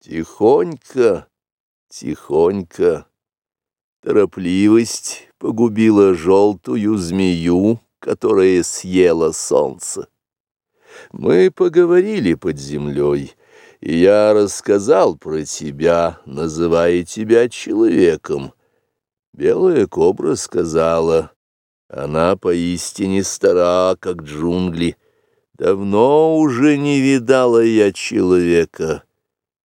Тихонько, тихонько. Торопливость погубила желтую змею, которая съела солнце. Мы поговорили под землей, и я рассказал про тебя, называя тебя человеком. Белая кобра сказала, она поистине стара, как джунгли. Давно уже не видала я человека.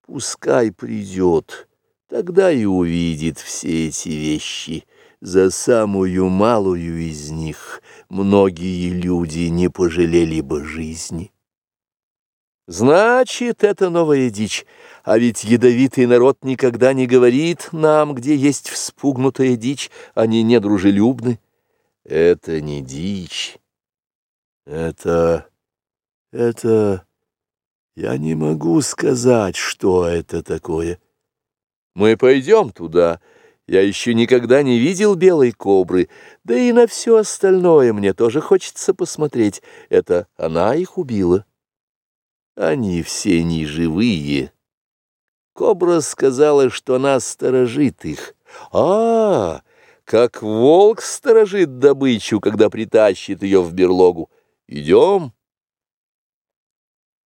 Пускай придет, тогда и увидит все эти вещи. За самую малую из них многие люди не пожалели бы жизни. Значит, это новая дичь, а ведь ядовитый народ никогда не говорит нам, где есть вспугнутая дичь, они недружелюбны. Это не дичь, это... это... Я не могу сказать, что это такое. Мы пойдем туда. Я еще никогда не видел белой кобры, да и на все остальное мне тоже хочется посмотреть. Это она их убила. Они все неживые. Кобра сказала, что она сторожит их. А, как волк сторожит добычу, когда притащит ее в берлогу. Идем.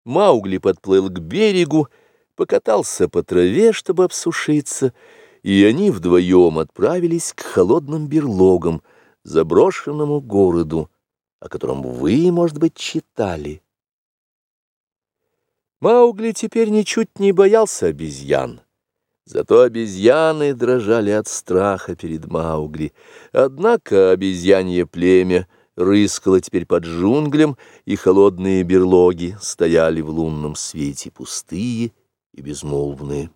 Маугли подплыл к берегу, покатался по траве, чтобы обсушиться, и они вдвоем отправились к холодным берлогам, заброшенному городу, о котором вы, может быть, читали. Маугли теперь ничуть не боялся обезьян. Зато обезьяны дрожали от страха перед Маугли. Однако обезьянье племя — рыскала теперь под джунглем, и холодные берлоги стояли в лунном свете пустые и безмолвные.